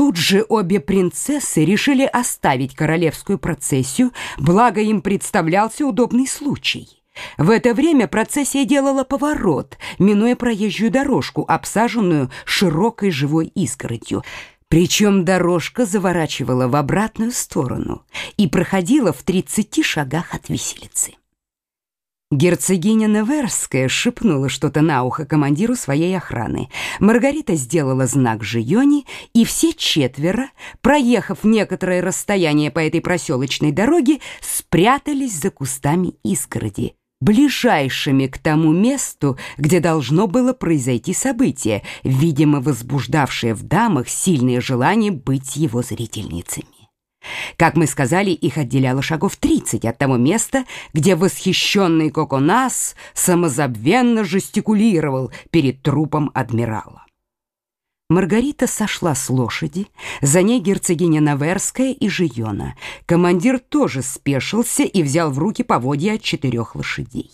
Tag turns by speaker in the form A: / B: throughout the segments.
A: Тут же обе принцессы решили оставить королевскую процессию, благо им представлялся удобный случай. В это время процессия делала поворот, минуя проезжую дорожку, обсаженную широкой живой изгородью. Причем дорожка заворачивала в обратную сторону и проходила в 30 шагах от виселицы. Герцогиня Неверская шепнула что-то на ухо командиру своей охраны. Маргарита сделала знак Жиони, и все четверо, проехав некоторое расстояние по этой проселочной дороге, спрятались за кустами изгороди, ближайшими к тому месту, где должно было произойти событие, видимо, возбуждавшее в дамах сильное желание быть его зрительницами. Как мы сказали, их отделяло шагов 30 от того места, где восхищенный Коконас самозабвенно жестикулировал перед трупом адмирала. Маргарита сошла с лошади, за ней герцогиня Наверская и Жиона. Командир тоже спешился и взял в руки поводья от четырех лошадей.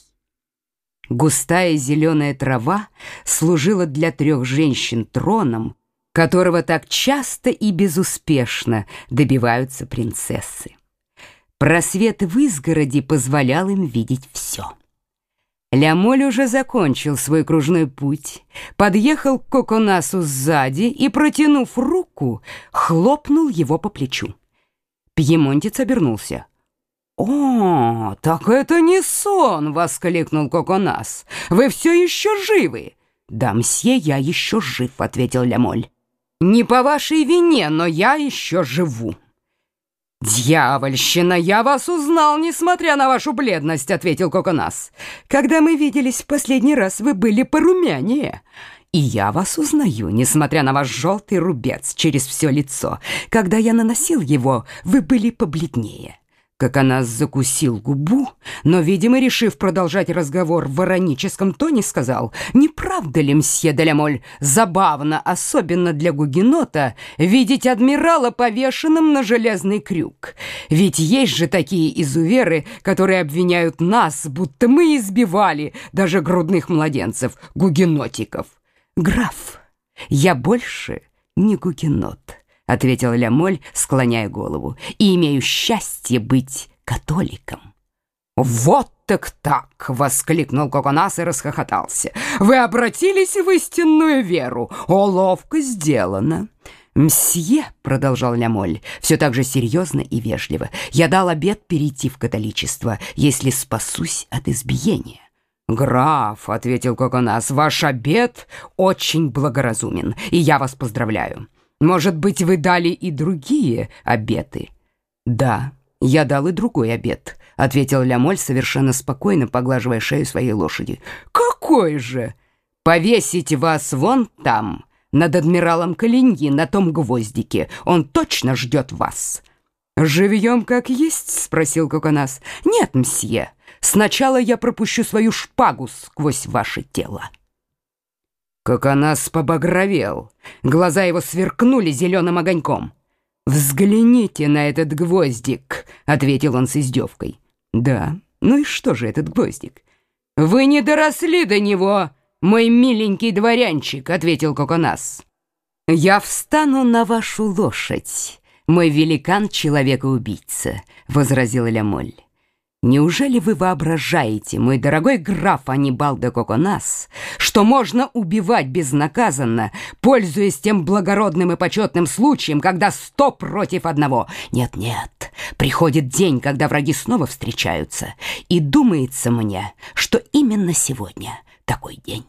A: Густая зеленая трава служила для трех женщин троном, которого так часто и безуспешно добиваются принцессы. Просвет в изгороди позволял им видеть все. Лямоль уже закончил свой кружной путь, подъехал к Коконасу сзади и, протянув руку, хлопнул его по плечу. Пьемонтец обернулся. «О, так это не сон!» — воскликнул Коконас. «Вы все еще живы!» «Да, мсье, я еще жив», — ответил Лямоль. Не по вашей вине, но я еще живу. «Дьявольщина, я вас узнал, несмотря на вашу бледность», — ответил Коконас. «Когда мы виделись в последний раз, вы были порумянее. И я вас узнаю, несмотря на ваш желтый рубец через все лицо. Когда я наносил его, вы были побледнее» как она закусил губу, но, видимо, решив продолжать разговор в вороническом тоне, сказал, «Не правда ли, мсье Делямоль, забавно, особенно для гугенота, видеть адмирала повешенным на железный крюк? Ведь есть же такие изуверы, которые обвиняют нас, будто мы избивали даже грудных младенцев, гугенотиков. Граф, я больше не гугенот». — ответил Лямоль, склоняя голову, «и имею счастье быть католиком». «Вот так так!» — воскликнул Коконас и расхохотался. «Вы обратились в истинную веру! О, ловко сделано!» «Мсье», — продолжал Лямоль, все так же серьезно и вежливо, «я дал обет перейти в католичество, если спасусь от избиения». «Граф», — ответил Коконас, — «ваш обет очень благоразумен, и я вас поздравляю. Может быть, вы дали и другие обеты? Да, я дал и другой обет, ответил Лямоль совершенно спокойно, поглаживая шею своей лошади. Какой же? Повесить вас вон там, над адмиралом Калиньи, на том гвоздике. Он точно ждет вас. «Живьем как есть?» — спросил Коконас. «Нет, мсье. Сначала я пропущу свою шпагу сквозь ваше тело». Коконас побагровел. Глаза его сверкнули зеленым огоньком. «Взгляните на этот гвоздик», — ответил он с издевкой. «Да, ну и что же этот гвоздик?» «Вы не доросли до него, мой миленький дворянчик», — ответил Коконас. «Я встану на вашу лошадь, мой великан-человека-убийца», — возразил Лямоль. Неужели вы воображаете, мой дорогой граф Анибал де Коконас, что можно убивать безнаказанно, пользуясь тем благородным и почетным случаем, когда сто против одного? Нет-нет, приходит день, когда враги снова встречаются, и думается мне, что именно сегодня такой день.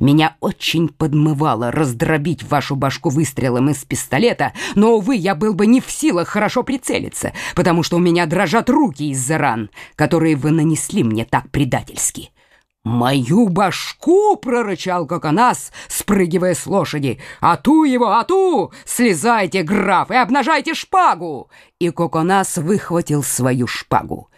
A: Меня очень подмывало раздробить вашу башку выстрелом из пистолета, но, увы, я был бы не в силах хорошо прицелиться, потому что у меня дрожат руки из-за ран, которые вы нанесли мне так предательски. «Мою башку!» — прорычал Коконас, спрыгивая с лошади. «Ату его, ату! Слезайте, граф, и обнажайте шпагу!» И Коконас выхватил свою шпагу.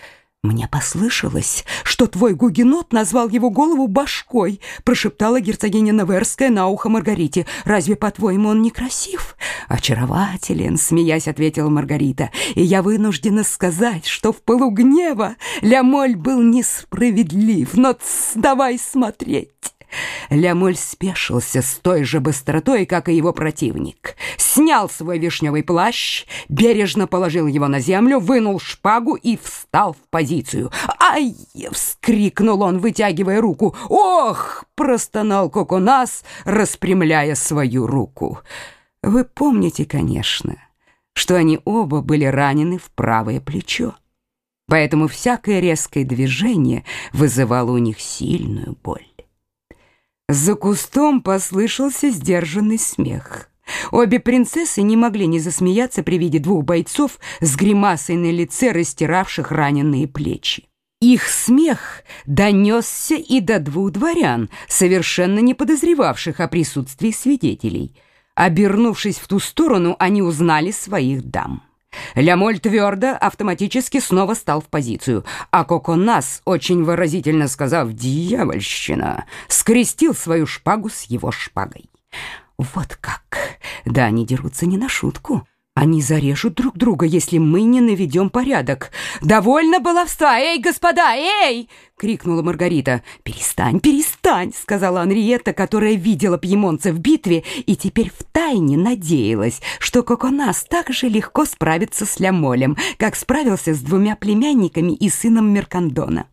A: «Мне послышалось, что твой гугенот назвал его голову башкой», прошептала герцогиня Наверская на ухо Маргарите. «Разве, по-твоему, он некрасив?» «Очарователен», — смеясь ответила Маргарита. «И я вынуждена сказать, что в пылу гнева Лямоль был несправедлив. Но тс, давай смотреть». Лямоль спешился с той же быстротой, как и его противник. Снял свой вишневый плащ, бережно положил его на землю, вынул шпагу и встал в позицию. «Ай!» — вскрикнул он, вытягивая руку. «Ох!» — простонал Коконас, распрямляя свою руку. Вы помните, конечно, что они оба были ранены в правое плечо. Поэтому всякое резкое движение вызывало у них сильную боль. За кустом послышался сдержанный смех. Обе принцессы не могли не засмеяться при виде двух бойцов с гримасой на лице, растиравших раненые плечи. Их смех донесся и до двух дворян, совершенно не подозревавших о присутствии свидетелей. Обернувшись в ту сторону, они узнали своих дам. Лямоль твердо, автоматически снова стал в позицию, а Коконас, очень выразительно сказав «дьявольщина», скрестил свою шпагу с его шпагой. Вот как! Да, они дерутся не на шутку. Они зарежут друг друга, если мы не наведем порядок. Довольно баловства! Эй, господа, эй!» — крикнула Маргарита. «Перестань, перестань!» — сказала Анриетта, которая видела пьемонца в битве и теперь втайне надеялась, что Коконас так же легко справится с Лямолем, как справился с двумя племянниками и сыном Меркандона.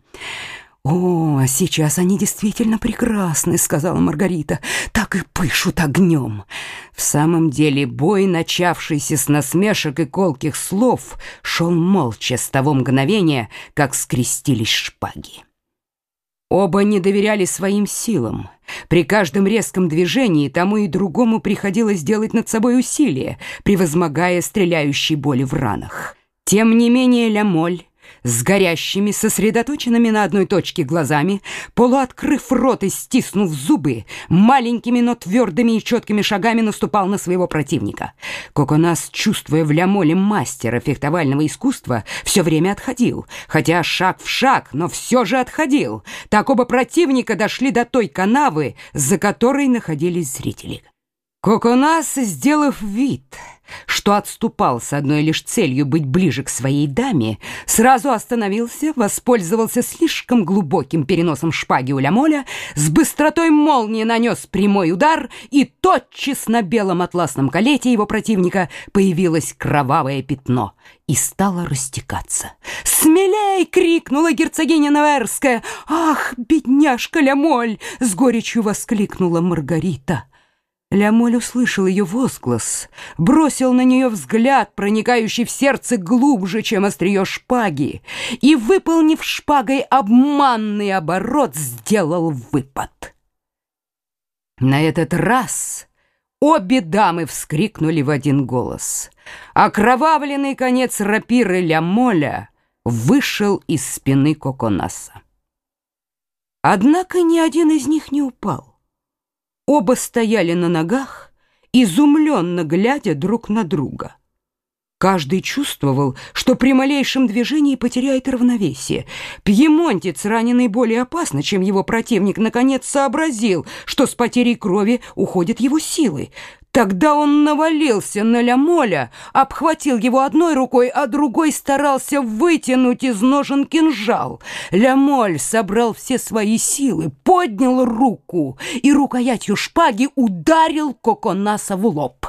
A: «О, сейчас они действительно прекрасны», — сказала Маргарита. «Так и пышут огнем». В самом деле бой, начавшийся с насмешек и колких слов, шел молча с того мгновения, как скрестились шпаги. Оба не доверяли своим силам. При каждом резком движении тому и другому приходилось делать над собой усилия, превозмогая стреляющей боли в ранах. Тем не менее Лямоль с горящими, сосредоточенными на одной точке глазами, полуоткрыв рот и стиснув зубы, маленькими, но твердыми и четкими шагами наступал на своего противника. Коконас, чувствуя в Лямоле мастера фехтовального искусства, все время отходил, хотя шаг в шаг, но все же отходил. Так оба противника дошли до той канавы, за которой находились зрители. Коконас, сделав вид, что отступал с одной лишь целью быть ближе к своей даме, сразу остановился, воспользовался слишком глубоким переносом шпаги у Лямоля, с быстротой молнии нанес прямой удар, и тотчас на белом атласном колете его противника появилось кровавое пятно и стало растекаться. «Смелей!» — крикнула герцогиня Наверская. «Ах, бедняжка Лямоль!» — с горечью воскликнула Маргарита. Лямоль услышал ее возглас, бросил на нее взгляд, проникающий в сердце глубже, чем острие шпаги, и, выполнив шпагой обманный оборот, сделал выпад. На этот раз обе дамы вскрикнули в один голос. Окровавленный конец рапиры Лямоля вышел из спины Коконаса. Однако ни один из них не упал. Оба стояли на ногах, изумленно глядя друг на друга. Каждый чувствовал, что при малейшем движении потеряет равновесие. Пьемонтец, раненый более опасно, чем его противник, наконец сообразил, что с потерей крови уходят его силы. Тогда он навалился на Лямоля, обхватил его одной рукой, а другой старался вытянуть из ножен кинжал. Лямоль собрал все свои силы, поднял руку и рукоятью шпаги ударил Коконаса в лоб.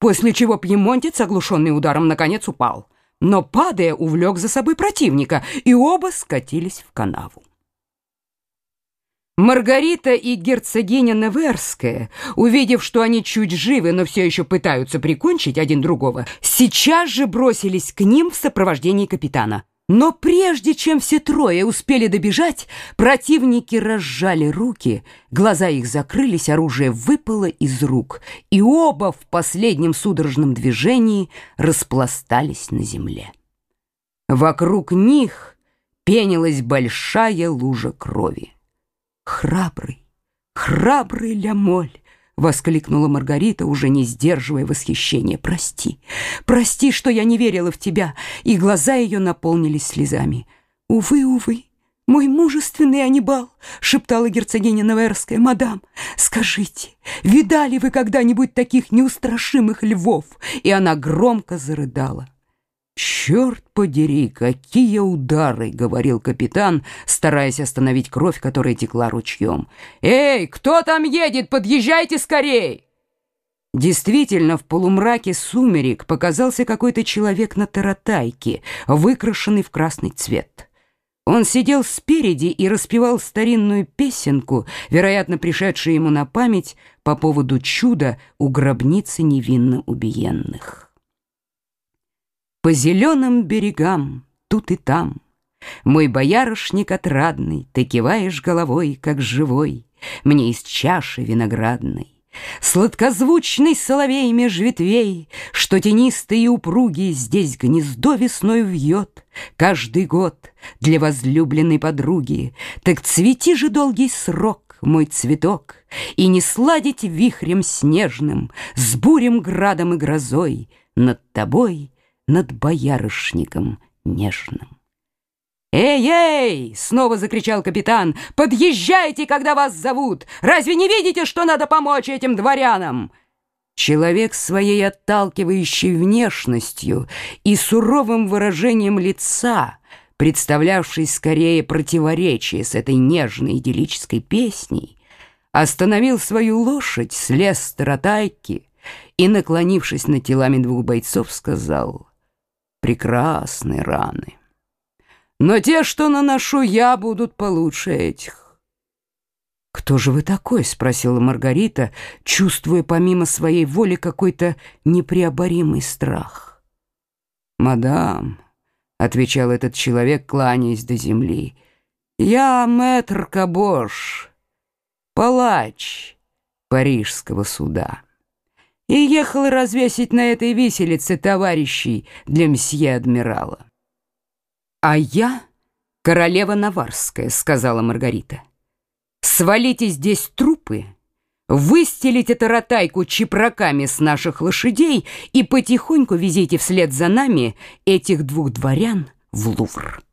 A: После чего пьемонтец, оглушенный ударом, наконец упал. Но, падая, увлек за собой противника, и оба скатились в канаву. Маргарита и герцогиня Неверская, увидев, что они чуть живы, но все еще пытаются прикончить один другого, сейчас же бросились к ним в сопровождении капитана. Но прежде чем все трое успели добежать, противники разжали руки, глаза их закрылись, оружие выпало из рук, и оба в последнем судорожном движении распластались на земле. Вокруг них пенилась большая лужа крови. «Храбрый, храбрый Лямоль!» — воскликнула Маргарита, уже не сдерживая восхищения. «Прости, прости, что я не верила в тебя!» И глаза ее наполнились слезами. «Увы, увы, мой мужественный Анибал!» — шептала герцогиня Наверская. «Мадам, скажите, видали вы когда-нибудь таких неустрашимых львов?» И она громко зарыдала. «Черт подери, какие удары!» — говорил капитан, стараясь остановить кровь, которая текла ручьем. «Эй, кто там едет? Подъезжайте скорей!» Действительно, в полумраке сумерек показался какой-то человек на таратайке, выкрашенный в красный цвет. Он сидел спереди и распевал старинную песенку, вероятно, пришедшую ему на память по поводу чуда у гробницы невинно убиенных. По зеленым берегам, тут и там, Мой боярышник отрадный, Ты киваешь головой, как живой, Мне из чаши виноградной. Сладкозвучный соловей меж ветвей, Что тенистые и упругие Здесь гнездо весной вьет Каждый год для возлюбленной подруги. Так цвети же долгий срок, мой цветок, И не сладить вихрем снежным С бурем, градом и грозой Над тобой — над боярышником нежным. «Эй-эй!» — снова закричал капитан. «Подъезжайте, когда вас зовут! Разве не видите, что надо помочь этим дворянам?» Человек своей отталкивающей внешностью и суровым выражением лица, представлявший скорее противоречие с этой нежной идиллической песней, остановил свою лошадь, слез с таратайки и, наклонившись над телами двух бойцов, сказал — прекрасные раны. Но те, что наношу я, будут получше этих. «Кто же вы такой?» — спросила Маргарита, чувствуя помимо своей воли какой-то непреоборимый страх. «Мадам», — отвечал этот человек, кланяясь до земли, — «я мэтр Кабош, палач парижского суда» и ехал развесить на этой виселице товарищей для мсье адмирала. «А я королева Наварская», — сказала Маргарита. «Свалите здесь трупы, выстелите таратайку чепраками с наших лошадей и потихоньку везите вслед за нами этих двух дворян в Лувр».